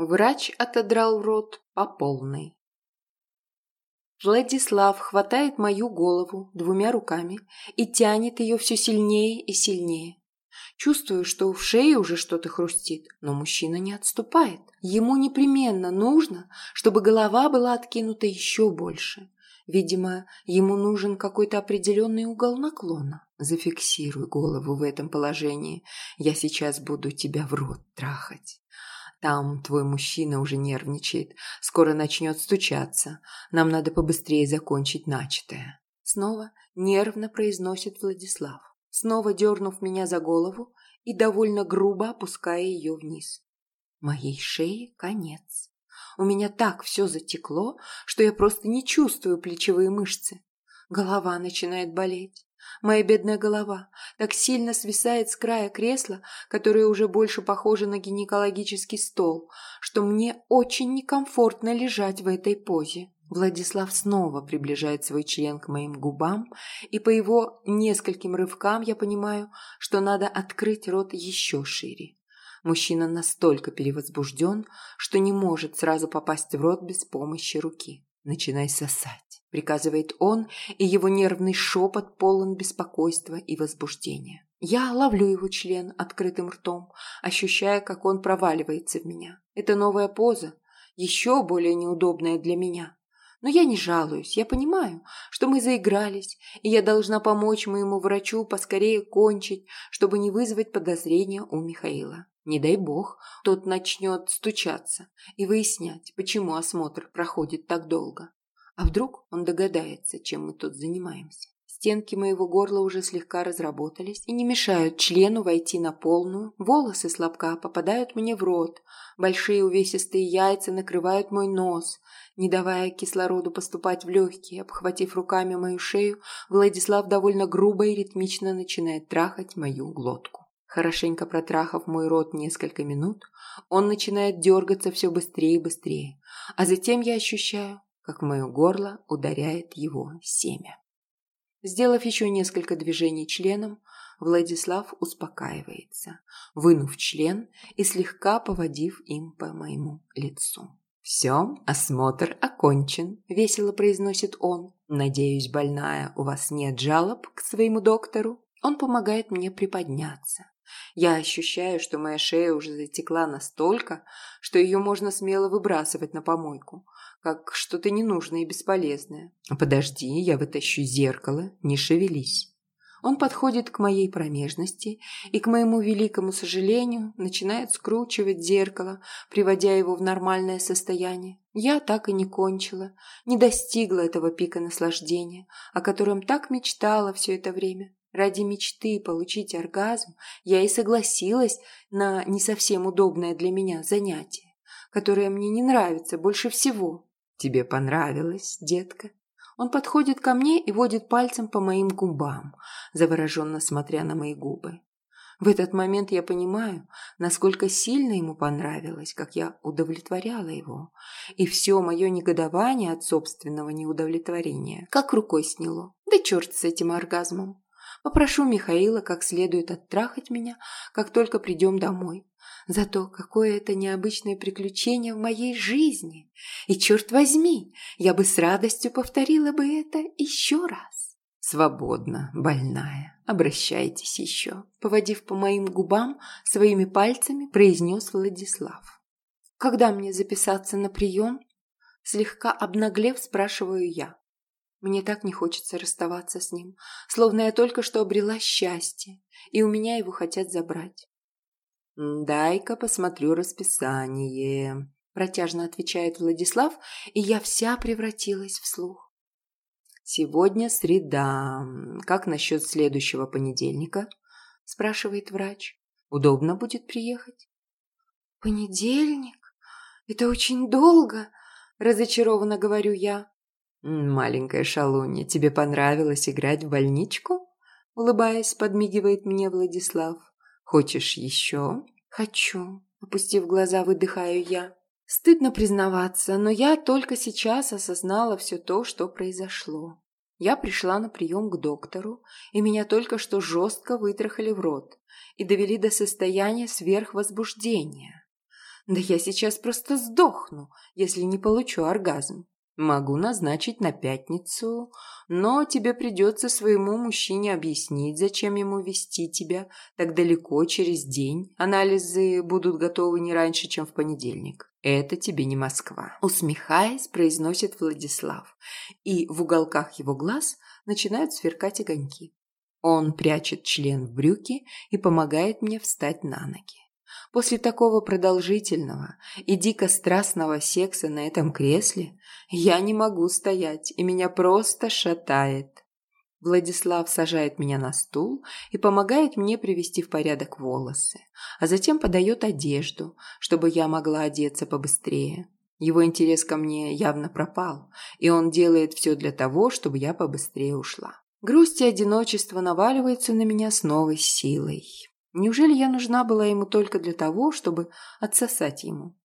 Врач отодрал рот по полной. Владислав хватает мою голову двумя руками и тянет ее все сильнее и сильнее. Чувствую, что в шее уже что-то хрустит, но мужчина не отступает. Ему непременно нужно, чтобы голова была откинута еще больше. Видимо, ему нужен какой-то определенный угол наклона. Зафиксируй голову в этом положении. Я сейчас буду тебя в рот трахать. Там твой мужчина уже нервничает. Скоро начнет стучаться. Нам надо побыстрее закончить начатое. Снова нервно произносит Владислав снова дернув меня за голову и довольно грубо опуская ее вниз. Моей шее конец. У меня так все затекло, что я просто не чувствую плечевые мышцы. Голова начинает болеть. Моя бедная голова так сильно свисает с края кресла, которое уже больше похоже на гинекологический стол, что мне очень некомфортно лежать в этой позе. Владислав снова приближает свой член к моим губам, и по его нескольким рывкам я понимаю, что надо открыть рот еще шире. Мужчина настолько перевозбужден, что не может сразу попасть в рот без помощи руки. «Начинай сосать», — приказывает он, и его нервный шепот полон беспокойства и возбуждения. Я ловлю его член открытым ртом, ощущая, как он проваливается в меня. Это новая поза, еще более неудобная для меня. Но я не жалуюсь, я понимаю, что мы заигрались, и я должна помочь моему врачу поскорее кончить, чтобы не вызвать подозрения у Михаила. Не дай бог, тот начнет стучаться и выяснять, почему осмотр проходит так долго. А вдруг он догадается, чем мы тут занимаемся. Стенки моего горла уже слегка разработались и не мешают члену войти на полную. Волосы слабка попадают мне в рот. Большие увесистые яйца накрывают мой нос, не давая кислороду поступать в легкие. Обхватив руками мою шею, Владислав довольно грубо и ритмично начинает трахать мою глотку. Хорошенько протрахав мой рот несколько минут, он начинает дергаться все быстрее и быстрее, а затем я ощущаю, как в мое горло ударяет его семя. Сделав еще несколько движений членом, Владислав успокаивается, вынув член и слегка поводив им по моему лицу. «Все, осмотр окончен», – весело произносит он. «Надеюсь, больная, у вас нет жалоб к своему доктору?» Он помогает мне приподняться. Я ощущаю, что моя шея уже затекла настолько, что ее можно смело выбрасывать на помойку как что-то ненужное и бесполезное. «Подожди, я вытащу зеркало, не шевелись». Он подходит к моей промежности и, к моему великому сожалению, начинает скручивать зеркало, приводя его в нормальное состояние. Я так и не кончила, не достигла этого пика наслаждения, о котором так мечтала все это время. Ради мечты получить оргазм я и согласилась на не совсем удобное для меня занятие, которое мне не нравится больше всего. «Тебе понравилось, детка?» Он подходит ко мне и водит пальцем по моим губам, завороженно смотря на мои губы. В этот момент я понимаю, насколько сильно ему понравилось, как я удовлетворяла его. И все мое негодование от собственного неудовлетворения как рукой сняло. Да черт с этим оргазмом. Попрошу Михаила как следует оттрахать меня, как только придем домой. Зато какое это необычное приключение в моей жизни. И черт возьми, я бы с радостью повторила бы это еще раз. Свободно, больная, обращайтесь еще. Поводив по моим губам своими пальцами, произнес Владислав. Когда мне записаться на прием? Слегка обнаглев, спрашиваю я. Мне так не хочется расставаться с ним, словно я только что обрела счастье, и у меня его хотят забрать. «Дай-ка посмотрю расписание», – протяжно отвечает Владислав, и я вся превратилась в слух. «Сегодня среда. Как насчет следующего понедельника?» – спрашивает врач. «Удобно будет приехать?» «Понедельник? Это очень долго», – разочарованно говорю я. «Маленькая шалунья, тебе понравилось играть в больничку?» Улыбаясь, подмигивает мне Владислав. Хочешь еще?» «Хочу», – опустив глаза, выдыхаю я. Стыдно признаваться, но я только сейчас осознала все то, что произошло. Я пришла на прием к доктору, и меня только что жестко вытрахали в рот и довели до состояния сверхвозбуждения. Да я сейчас просто сдохну, если не получу оргазм. Могу назначить на пятницу, но тебе придется своему мужчине объяснить, зачем ему вести тебя так далеко через день. Анализы будут готовы не раньше, чем в понедельник. Это тебе не Москва. Усмехаясь, произносит Владислав. И в уголках его глаз начинают сверкать огоньки. Он прячет член в брюки и помогает мне встать на ноги. После такого продолжительного и дико страстного секса на этом кресле я не могу стоять, и меня просто шатает. Владислав сажает меня на стул и помогает мне привести в порядок волосы, а затем подает одежду, чтобы я могла одеться побыстрее. Его интерес ко мне явно пропал, и он делает все для того, чтобы я побыстрее ушла. Грусть и одиночество наваливаются на меня с новой силой. Неужели я нужна была ему только для того, чтобы отсосать ему?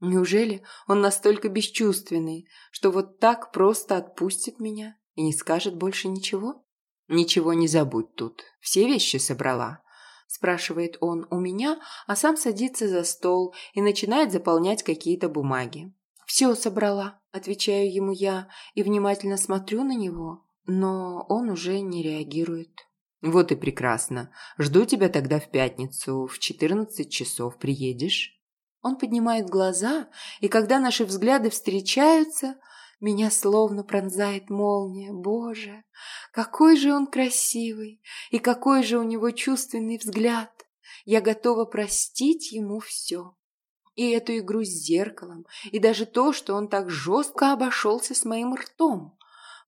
Неужели он настолько бесчувственный, что вот так просто отпустит меня и не скажет больше ничего? Ничего не забудь тут. Все вещи собрала. Спрашивает он у меня, а сам садится за стол и начинает заполнять какие-то бумаги. «Все собрала», – отвечаю ему я и внимательно смотрю на него, но он уже не реагирует. «Вот и прекрасно. Жду тебя тогда в пятницу. В четырнадцать часов приедешь?» Он поднимает глаза, и когда наши взгляды встречаются, меня словно пронзает молния. Боже, какой же он красивый, и какой же у него чувственный взгляд. Я готова простить ему все. И эту игру с зеркалом, и даже то, что он так жестко обошелся с моим ртом.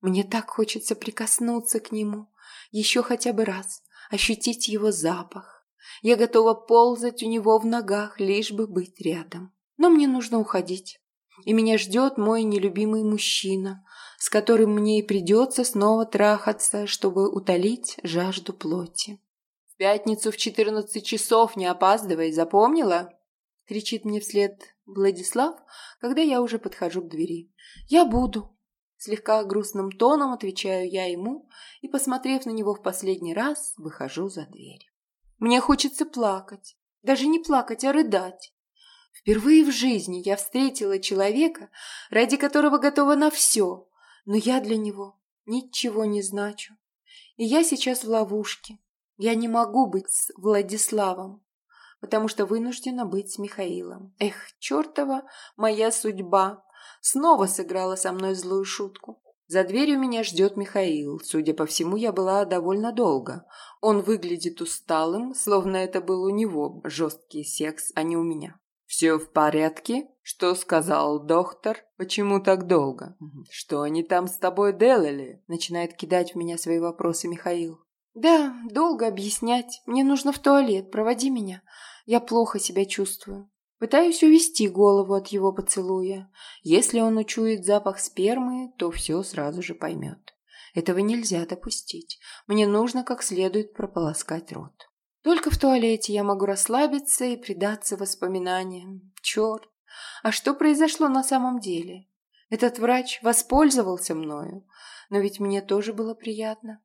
Мне так хочется прикоснуться к нему, еще хотя бы раз, ощутить его запах. Я готова ползать у него в ногах, лишь бы быть рядом. Но мне нужно уходить. И меня ждет мой нелюбимый мужчина, с которым мне и придется снова трахаться, чтобы утолить жажду плоти. «В пятницу в четырнадцать часов не опаздывай, запомнила?» — кричит мне вслед Владислав, когда я уже подхожу к двери. «Я буду», Слегка грустным тоном отвечаю я ему и, посмотрев на него в последний раз, выхожу за дверь. Мне хочется плакать. Даже не плакать, а рыдать. Впервые в жизни я встретила человека, ради которого готова на все, но я для него ничего не значу. И я сейчас в ловушке. Я не могу быть с Владиславом, потому что вынуждена быть с Михаилом. Эх, чертова моя судьба! Снова сыграла со мной злую шутку. За дверью меня ждет Михаил. Судя по всему, я была довольно долго. Он выглядит усталым, словно это был у него жесткий секс, а не у меня. «Все в порядке? Что сказал доктор? Почему так долго? Что они там с тобой делали?» Начинает кидать в меня свои вопросы Михаил. «Да, долго объяснять. Мне нужно в туалет. Проводи меня. Я плохо себя чувствую». Пытаюсь увести голову от его поцелуя. Если он учует запах спермы, то все сразу же поймет. Этого нельзя допустить. Мне нужно как следует прополоскать рот. Только в туалете я могу расслабиться и предаться воспоминаниям. Черт! А что произошло на самом деле? Этот врач воспользовался мною, но ведь мне тоже было приятно.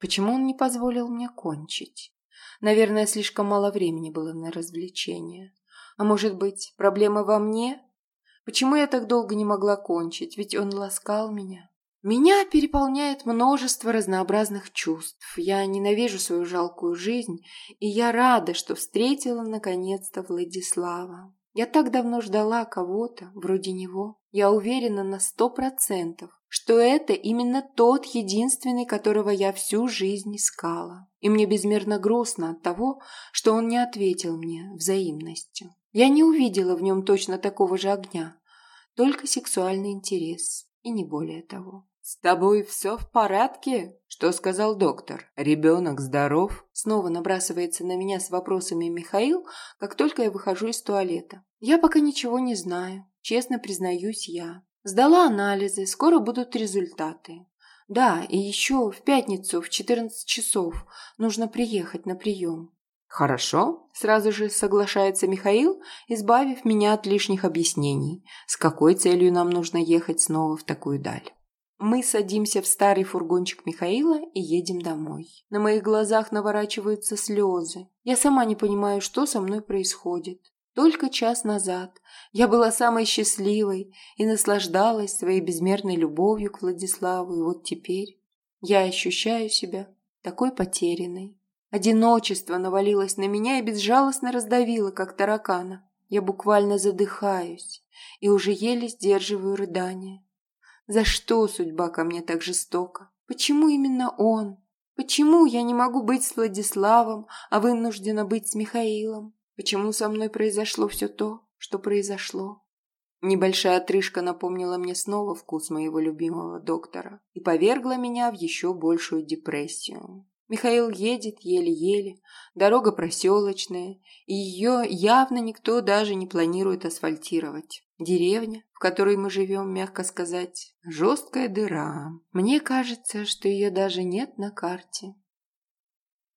Почему он не позволил мне кончить? Наверное, слишком мало времени было на развлечения. А может быть, проблема во мне? Почему я так долго не могла кончить? Ведь он ласкал меня. Меня переполняет множество разнообразных чувств. Я ненавижу свою жалкую жизнь, и я рада, что встретила наконец-то Владислава. Я так давно ждала кого-то, вроде него. Я уверена на сто процентов, что это именно тот единственный, которого я всю жизнь искала. И мне безмерно грустно от того, что он не ответил мне взаимностью. Я не увидела в нем точно такого же огня, только сексуальный интерес, и не более того. «С тобой все в порядке?» «Что сказал доктор? Ребенок здоров?» Снова набрасывается на меня с вопросами Михаил, как только я выхожу из туалета. «Я пока ничего не знаю, честно признаюсь я. Сдала анализы, скоро будут результаты. Да, и еще в пятницу в 14 часов нужно приехать на прием. «Хорошо», – сразу же соглашается Михаил, избавив меня от лишних объяснений, с какой целью нам нужно ехать снова в такую даль. Мы садимся в старый фургончик Михаила и едем домой. На моих глазах наворачиваются слезы. Я сама не понимаю, что со мной происходит. Только час назад я была самой счастливой и наслаждалась своей безмерной любовью к Владиславу, и вот теперь я ощущаю себя такой потерянной. Одиночество навалилось на меня и безжалостно раздавило, как таракана. Я буквально задыхаюсь и уже еле сдерживаю рыдания. За что судьба ко мне так жестока? Почему именно он? Почему я не могу быть с Владиславом, а вынуждена быть с Михаилом? Почему со мной произошло все то, что произошло? Небольшая отрыжка напомнила мне снова вкус моего любимого доктора и повергла меня в еще большую депрессию. Михаил едет еле-еле, дорога проселочная, и ее явно никто даже не планирует асфальтировать. Деревня, в которой мы живем, мягко сказать, жесткая дыра. Мне кажется, что ее даже нет на карте.